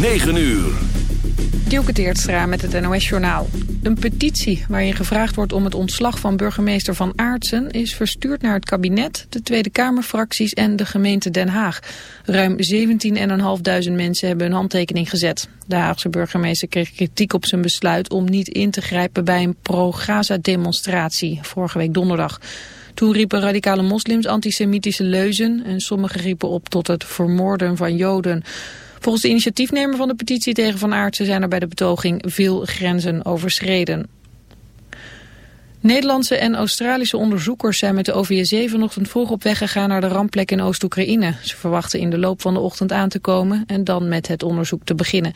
9 uur. Dielke Teertstra met het NOS-journaal. Een petitie waarin gevraagd wordt om het ontslag van burgemeester Van Aartsen... is verstuurd naar het kabinet, de Tweede Kamerfracties en de gemeente Den Haag. Ruim 17.500 mensen hebben een handtekening gezet. De Haagse burgemeester kreeg kritiek op zijn besluit om niet in te grijpen... bij een pro-Gaza-demonstratie vorige week donderdag. Toen riepen radicale moslims antisemitische leuzen... en sommigen riepen op tot het vermoorden van Joden... Volgens de initiatiefnemer van de petitie tegen Van Aartsen zijn er bij de betoging veel grenzen overschreden. Nederlandse en Australische onderzoekers zijn met de OVSE vanochtend vroeg op weg gegaan naar de rampplek in Oost-Oekraïne. Ze verwachten in de loop van de ochtend aan te komen en dan met het onderzoek te beginnen.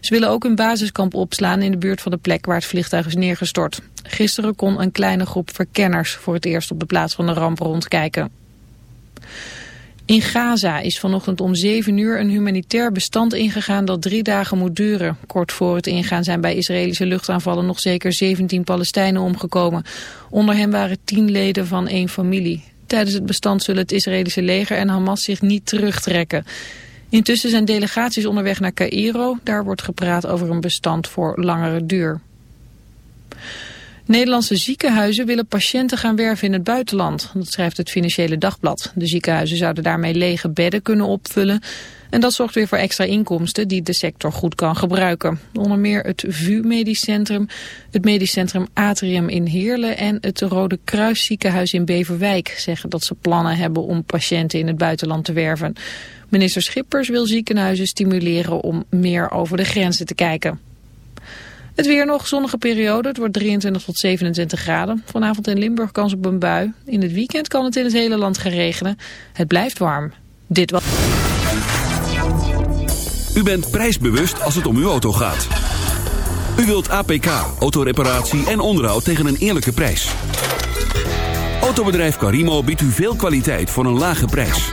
Ze willen ook een basiskamp opslaan in de buurt van de plek waar het vliegtuig is neergestort. Gisteren kon een kleine groep verkenners voor het eerst op de plaats van de ramp rondkijken. In Gaza is vanochtend om 7 uur een humanitair bestand ingegaan dat drie dagen moet duren. Kort voor het ingaan zijn bij Israëlische luchtaanvallen nog zeker 17 Palestijnen omgekomen. Onder hen waren 10 leden van één familie. Tijdens het bestand zullen het Israëlische leger en Hamas zich niet terugtrekken. Intussen zijn delegaties onderweg naar Cairo. Daar wordt gepraat over een bestand voor langere duur. Nederlandse ziekenhuizen willen patiënten gaan werven in het buitenland. Dat schrijft het Financiële Dagblad. De ziekenhuizen zouden daarmee lege bedden kunnen opvullen. En dat zorgt weer voor extra inkomsten die de sector goed kan gebruiken. Onder meer het VU Medisch Centrum, het Medisch Centrum Atrium in Heerlen... en het Rode Kruis ziekenhuis in Beverwijk zeggen dat ze plannen hebben om patiënten in het buitenland te werven. Minister Schippers wil ziekenhuizen stimuleren om meer over de grenzen te kijken. Het weer nog, zonnige periode. Het wordt 23 tot 27 graden. Vanavond in Limburg kans op een bui. In het weekend kan het in het hele land gaan regenen. Het blijft warm. Dit was... U bent prijsbewust als het om uw auto gaat. U wilt APK, autoreparatie en onderhoud tegen een eerlijke prijs. Autobedrijf Carimo biedt u veel kwaliteit voor een lage prijs.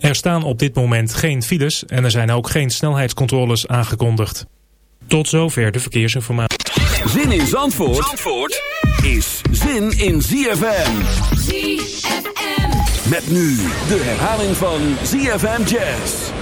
Er staan op dit moment geen files en er zijn ook geen snelheidscontroles aangekondigd. Tot zover de verkeersinformatie. Zin in Zandvoort, Zandvoort is zin in ZFM. ZFM. Met nu de herhaling van ZFM Jazz.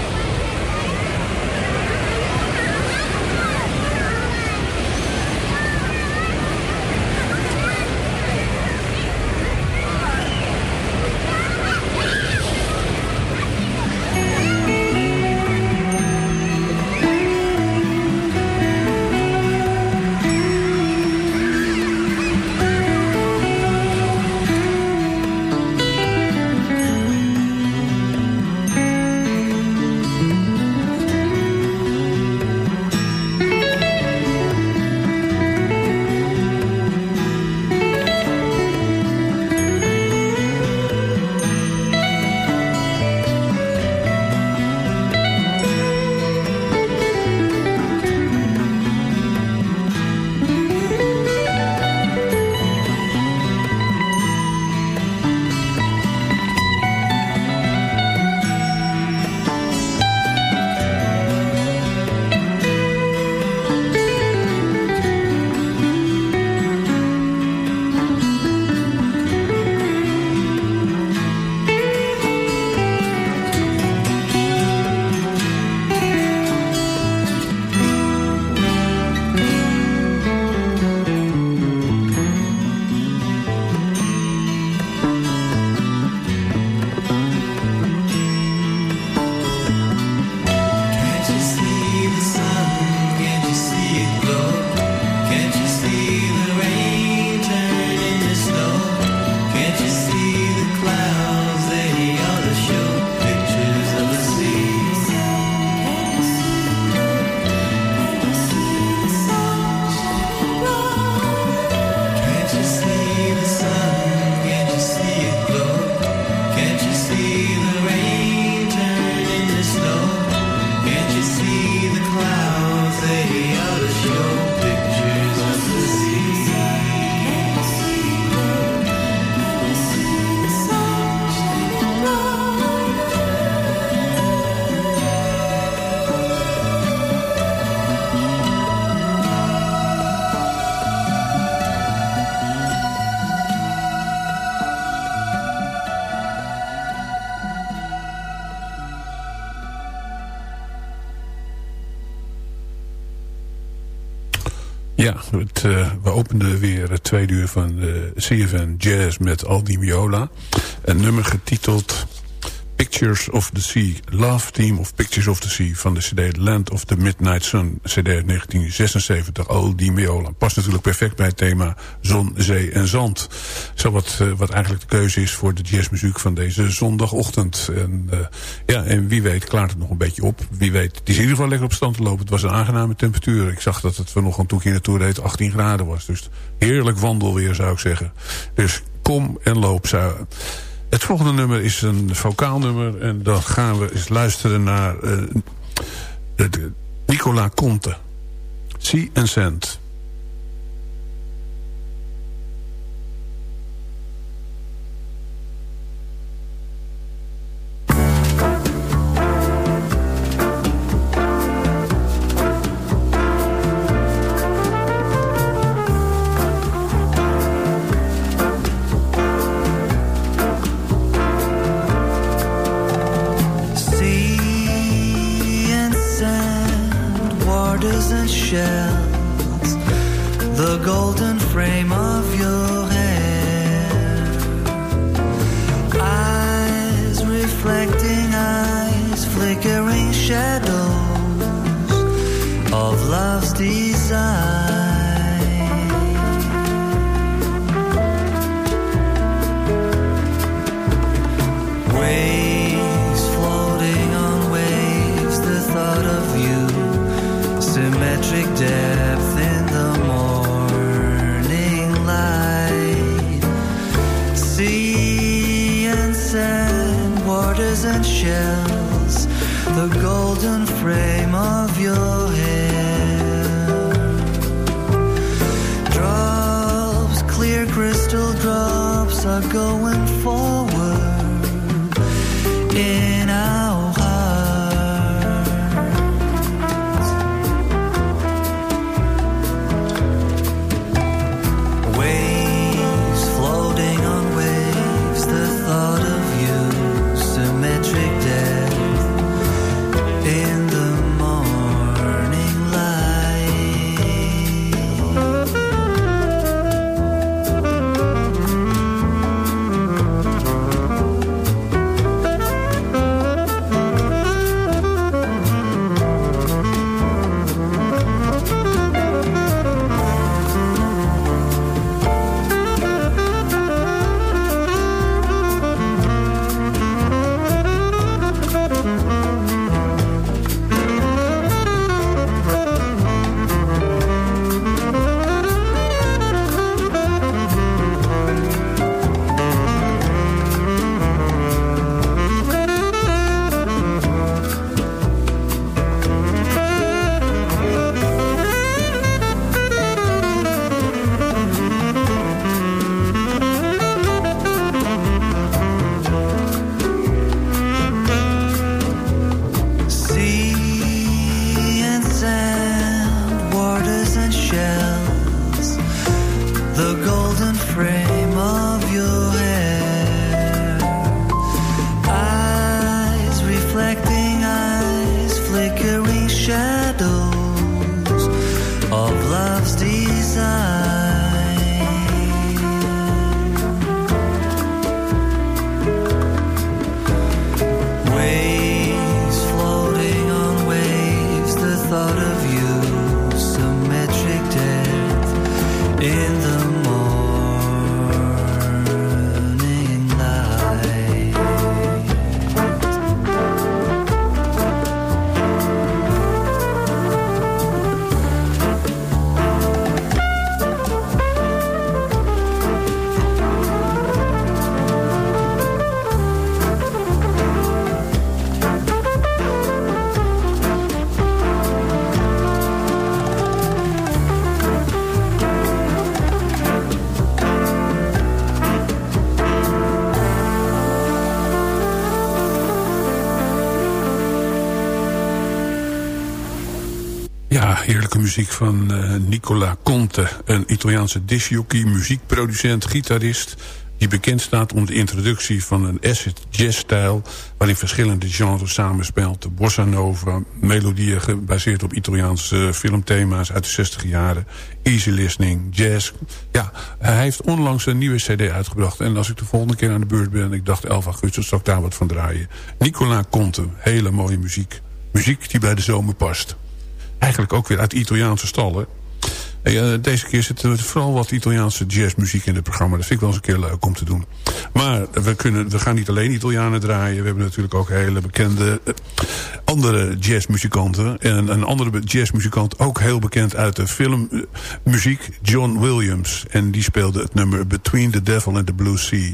Uh, we openden weer het tweede uur van de CFN Jazz met Aldi Miola. Een nummer getiteld Pictures of the Sea. Love Team of Pictures of the Sea van de cd Land of the Midnight Sun. cd 1976, Aldi Miola. Past natuurlijk perfect bij het thema zon, zee en zand. Zo wat, uh, wat eigenlijk de keuze is voor de jazzmuziek van deze zondagochtend. En, uh, ja, en wie weet klaart het nog een beetje op. Wie weet, het is in ieder geval lekker op stand te lopen. Het was een aangename temperatuur. Ik zag dat het we nog een toekje naartoe reed 18 graden was. Dus heerlijk wandelweer zou ik zeggen. Dus kom en loop. Zou... Het volgende nummer is een vocaalnummer. En dan gaan we eens luisteren naar uh, Nicola Conte. Sea and Sand. golden frame of your hair. Drops, clear crystal drops are going fall. Muziek van uh, Nicola Conte. Een Italiaanse discjockey, muziekproducent, gitarist. die bekend staat om de introductie van een acid jazz-stijl... waarin verschillende genres samenspeelt. De bossa nova, melodieën gebaseerd op Italiaanse filmthema's uit de 60 jaren... easy listening, jazz. Ja, hij heeft onlangs een nieuwe cd uitgebracht. En als ik de volgende keer aan de beurt ben... ik dacht 11 augustus, zal ik daar wat van draaien. Nicola Conte, hele mooie muziek. Muziek die bij de zomer past. Eigenlijk ook weer uit Italiaanse stallen. Uh, deze keer zit er vooral wat Italiaanse jazzmuziek in het programma. Dat vind ik wel eens een keer leuk om te doen. Maar we, kunnen, we gaan niet alleen Italianen draaien. We hebben natuurlijk ook hele bekende uh, andere jazzmuzikanten. En een andere jazzmuzikant, ook heel bekend uit de filmmuziek, John Williams. En die speelde het nummer Between the Devil and the Blue Sea.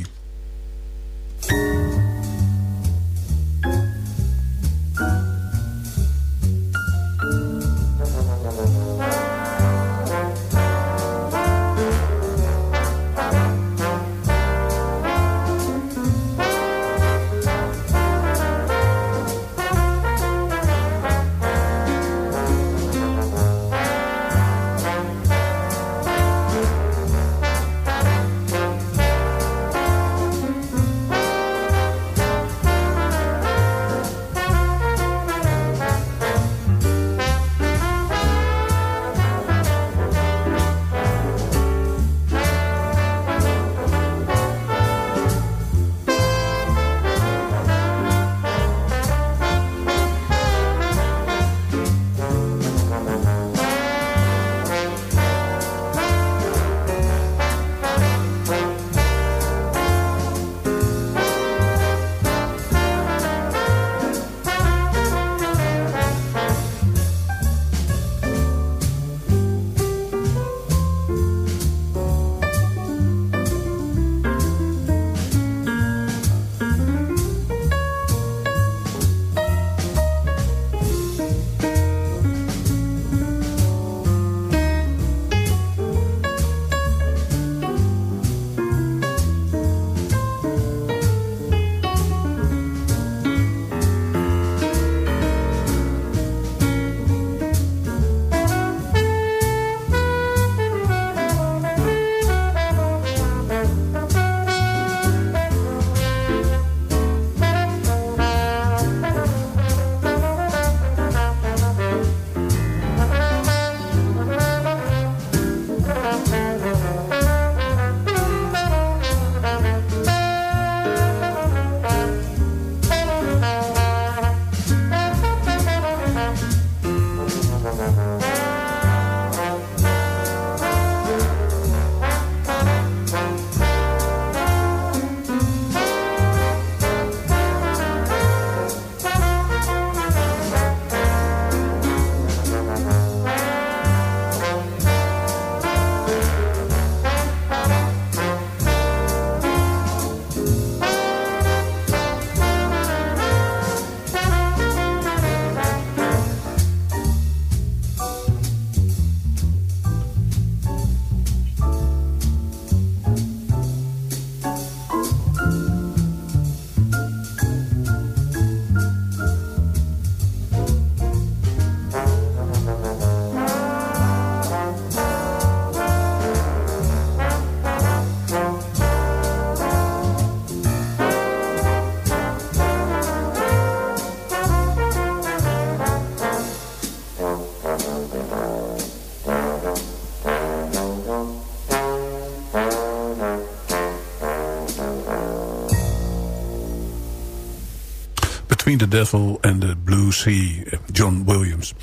The Devil and the Blue Sea, John Williams.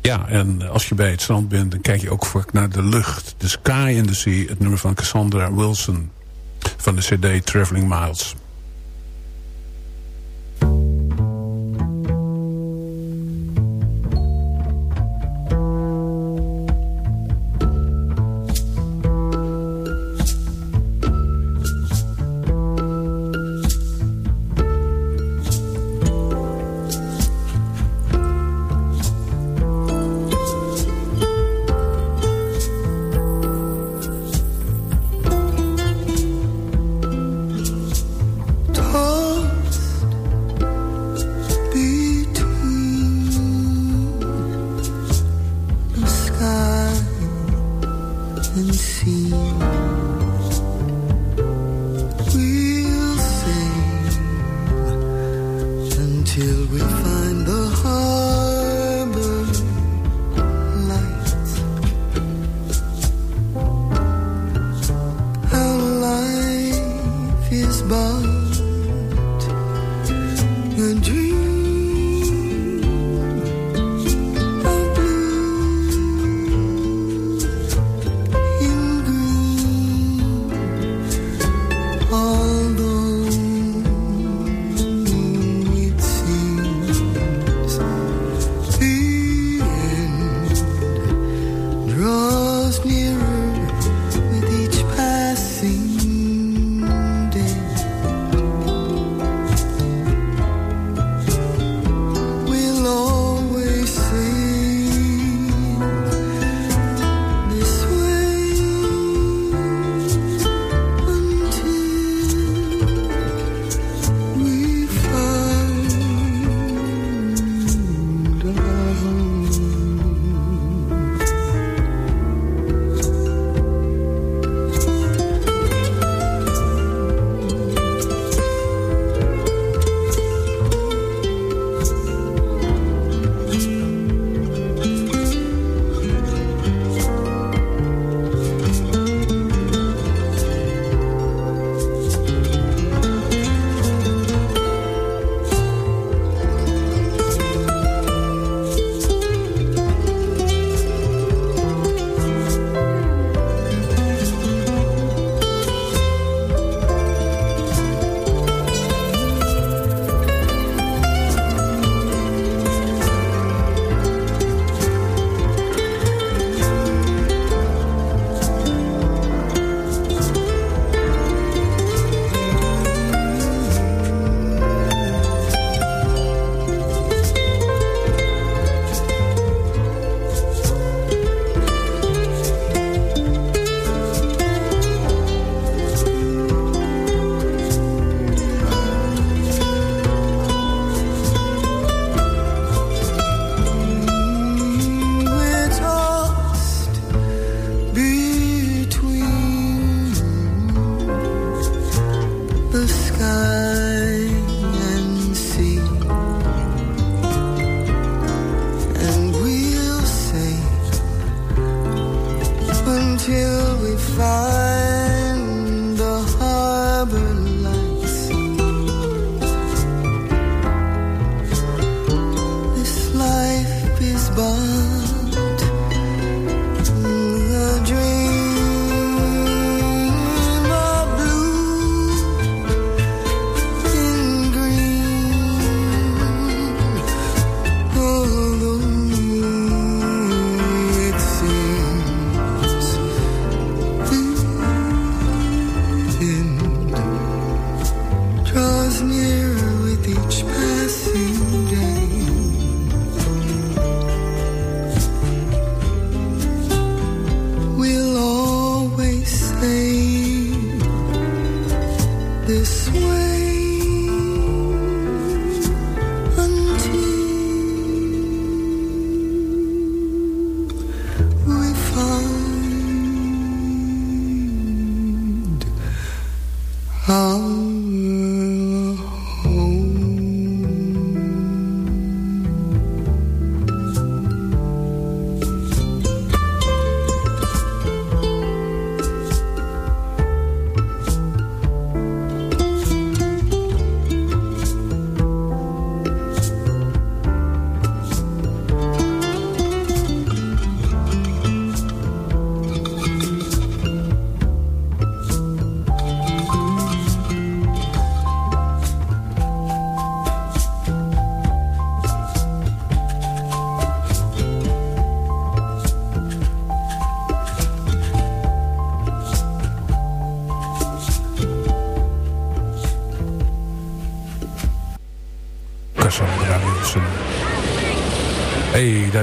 Ja, en als je bij het strand bent, dan kijk je ook vaak naar de lucht. The Sky and the Sea, het nummer van Cassandra Wilson van de cd Traveling Miles.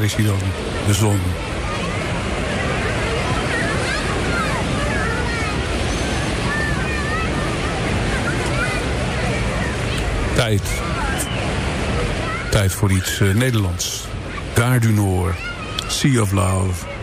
Is hij dan, de zon. Tijd. Tijd voor iets uh, Nederlands. Gare du Nord. Sea of Love.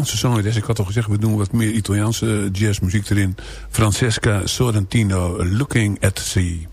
Italiaanse. Ik had al gezegd, we doen wat meer Italiaanse jazzmuziek erin. Francesca Sorrentino, Looking at the Sea.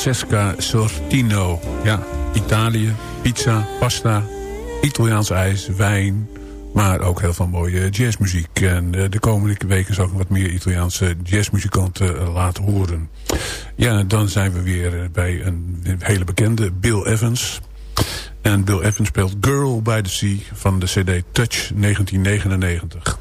Francesca Sortino. Ja, Italië, pizza, pasta, Italiaans ijs, wijn... maar ook heel veel mooie jazzmuziek. En eh, de komende weken zal ik wat meer Italiaanse jazzmuzikanten eh, laten horen. Ja, dan zijn we weer bij een hele bekende, Bill Evans... En Bill Evans speelt Girl by the Sea van de cd Touch 1999.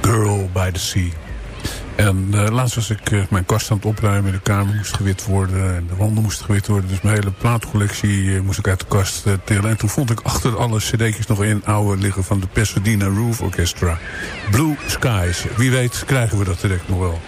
Girl by the Sea. En uh, laatst was ik uh, mijn kast aan het opruimen. De kamer moest gewit worden en de wanden moesten gewit worden. Dus mijn hele plaatcollectie uh, moest ik uit de kast tillen. En toen vond ik achter alle cd'tjes nog in oude liggen van de Pasadena Roof Orchestra. Blue Skies. Wie weet krijgen we dat direct nog wel.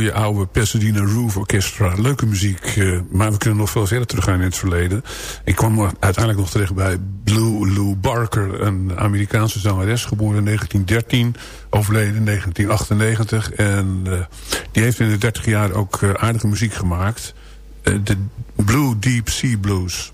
Goede oude Pasadena Roof Orchestra. Leuke muziek, uh, maar we kunnen nog veel verder teruggaan in het verleden. Ik kwam uiteindelijk nog terecht bij Blue Lou Barker, een Amerikaanse zangeres, geboren in 1913, overleden in 1998. En uh, die heeft in de 30 jaar ook uh, aardige muziek gemaakt. de Blue Deep Sea Blues.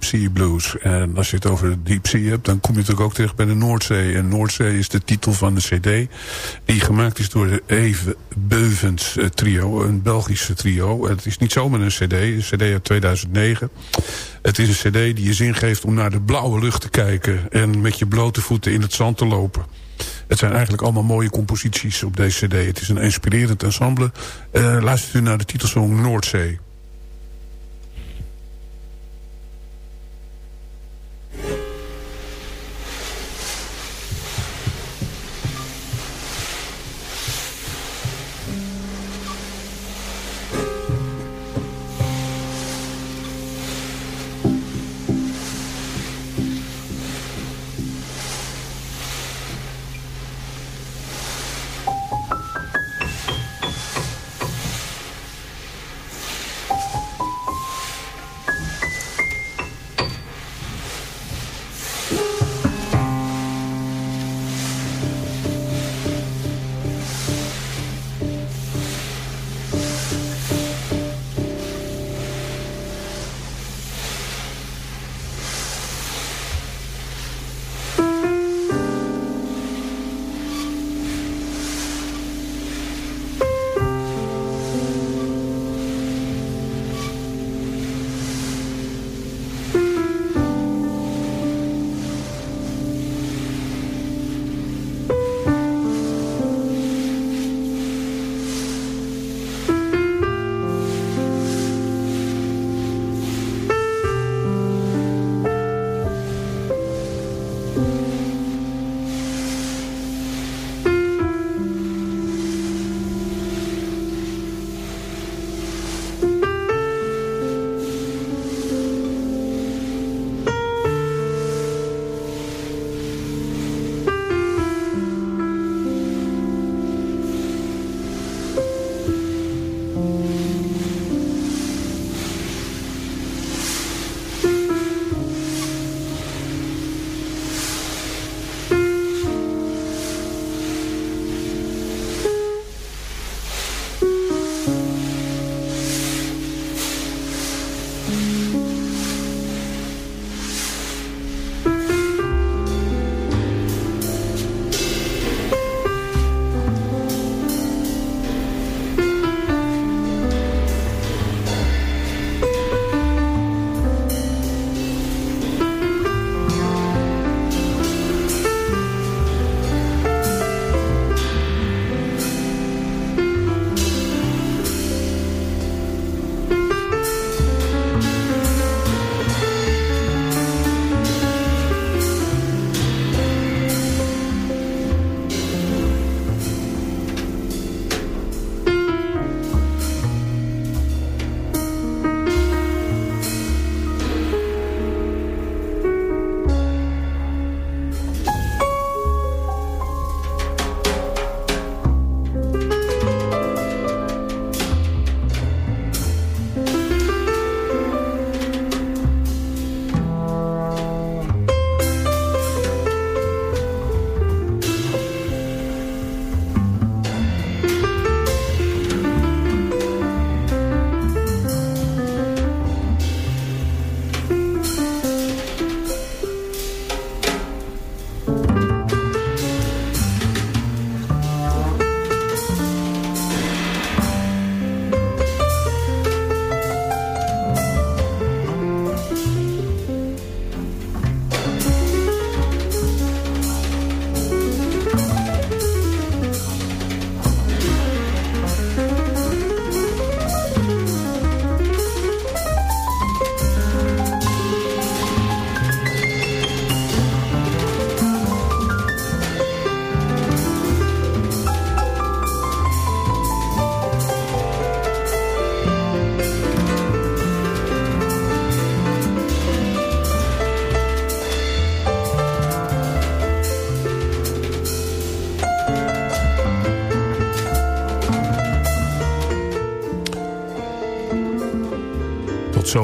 Deep Sea Blues. En als je het over de Deep Sea hebt, dan kom je natuurlijk ook terecht bij de Noordzee. En Noordzee is de titel van de cd. Die gemaakt is door de Eve Beuvens eh, trio, een Belgische trio. Het is niet zomaar een cd, een cd uit 2009. Het is een cd die je zin geeft om naar de blauwe lucht te kijken... en met je blote voeten in het zand te lopen. Het zijn eigenlijk allemaal mooie composities op deze cd. Het is een inspirerend ensemble. Uh, luistert u naar de titelsong Noordzee.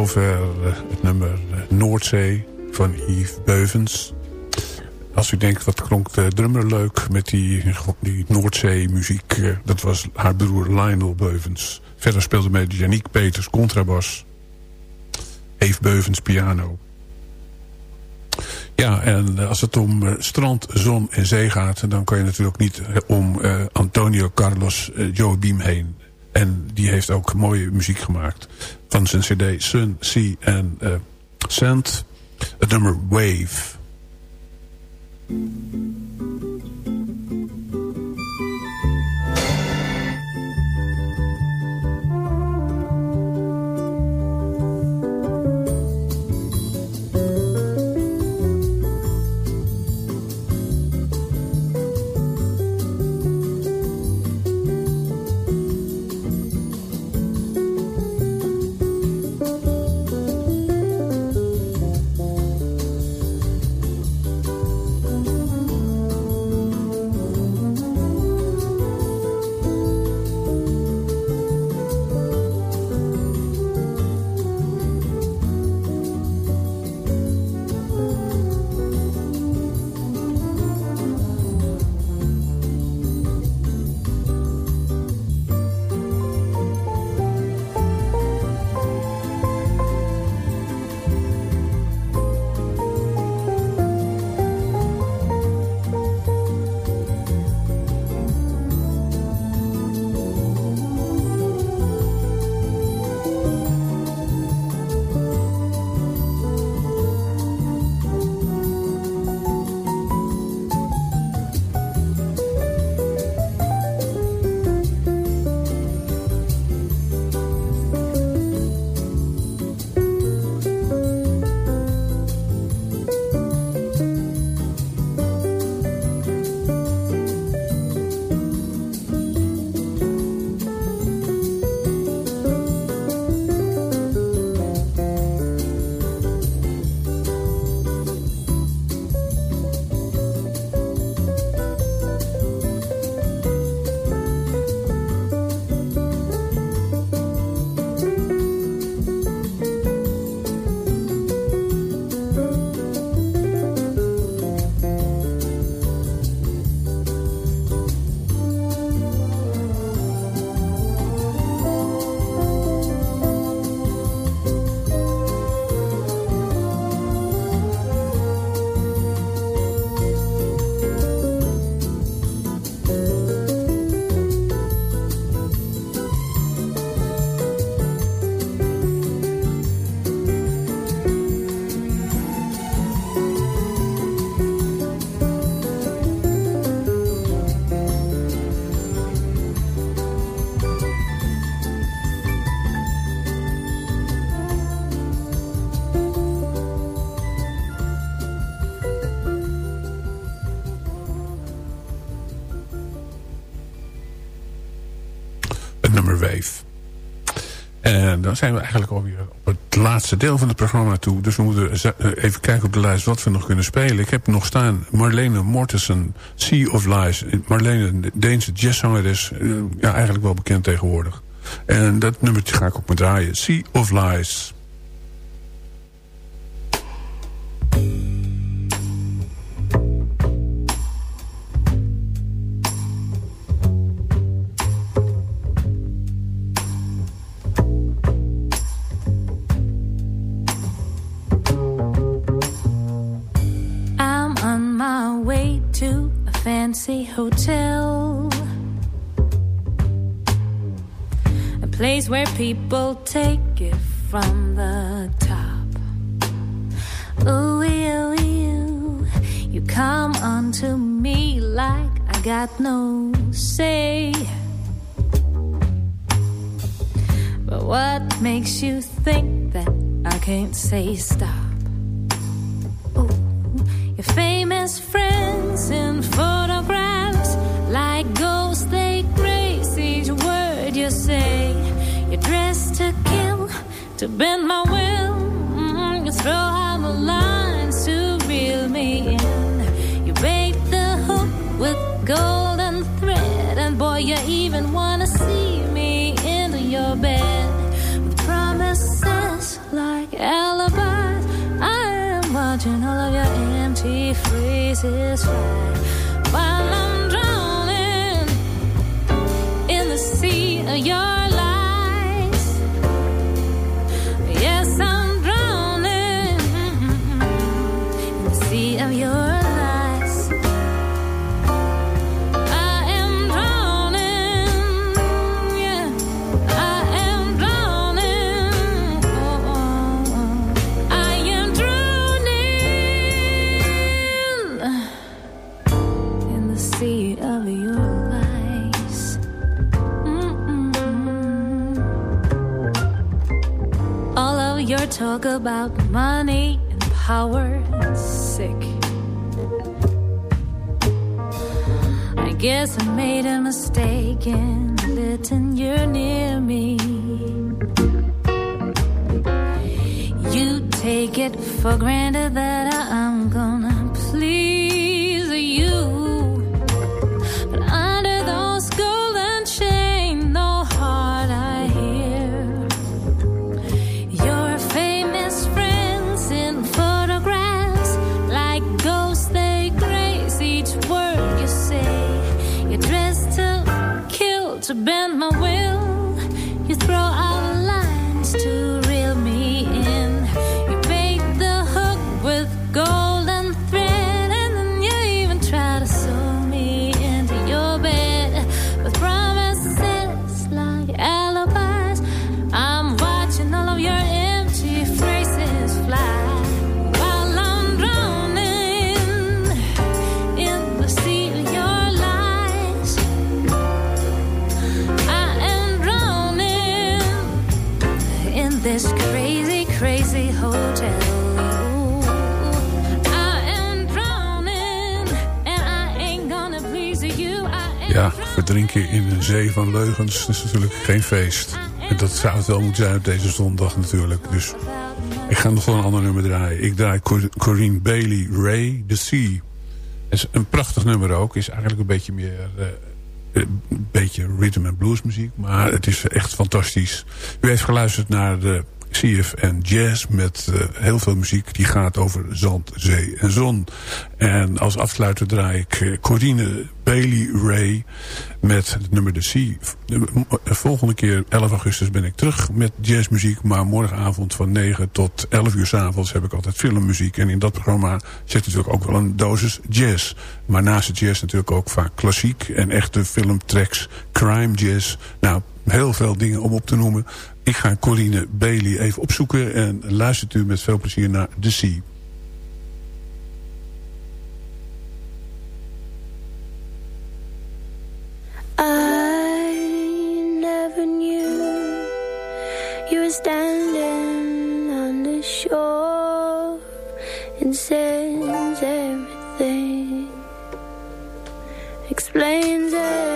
Zover eh, het nummer eh, Noordzee van Yves Beuvens. Als u denkt, wat klonk de drummer leuk met die, die Noordzee muziek. Eh, dat was haar broer Lionel Beuvens. Verder speelde met Janiek Peters contrabas. Eve Beuvens piano. Ja, en als het om strand, zon en zee gaat... dan kan je natuurlijk niet om Antonio Carlos Beam heen. En die heeft ook mooie muziek gemaakt. Van zijn cd Sun, Sea en Sand. Het nummer Wave. Dan zijn we eigenlijk alweer op het laatste deel van het programma toe. Dus we moeten eh, even kijken op de lijst wat we nog kunnen spelen. Ik heb nog staan Marlene Mortensen, Sea of Lies. Marlene, de Deense jazzzangeres, eh, ja, eigenlijk wel bekend tegenwoordig. En dat nummertje ga ik ook maar draaien. Sea of Lies. People take it from the top. Ooh, ooh, ooh. You come onto me like I got no say. But what makes you think that I can't say stop? Your famous friends to bend my will. Mm, you throw out the lines to reel me in. You bait the hook with golden thread, and boy, you even wanna see me into your bed with promises like alibis. I am watching all of your empty phrases fly while I'm drowning in the sea of your talk about money and power and sick. I guess I made a mistake in letting you near me. You take it for granted that I'm gonna to bend my will. You throw verdrinken in een zee van leugens is natuurlijk geen feest. En dat zou het wel moeten zijn op deze zondag natuurlijk. Dus ik ga nog wel een ander nummer draaien. Ik draai Cor- Corinne Bailey, Ray, The Sea. Is een prachtig nummer ook. Is eigenlijk een beetje meer... eh, een beetje rhythm and blues muziek. Maar het is echt fantastisch. U heeft geluisterd naar de CFN Jazz met eh, heel veel muziek. Die gaat over zand, zee en zon. En als afsluiter draai ik eh, Corine Bailey Ray met het nummer The Sea. De volgende keer, 11 augustus, ben ik terug met jazzmuziek. Maar morgenavond van 9 tot 11 uur s avonds heb ik altijd filmmuziek. En in dat programma zit natuurlijk ook wel een dosis jazz. Maar naast het jazz natuurlijk ook vaak klassiek en echte filmtracks, crime jazz. Nou, heel veel dingen om op te noemen. Ik ga Corine Bailey even opzoeken en luistert u met veel plezier naar The Sea. I never knew you were standing on the shore. It says everything, explains everything,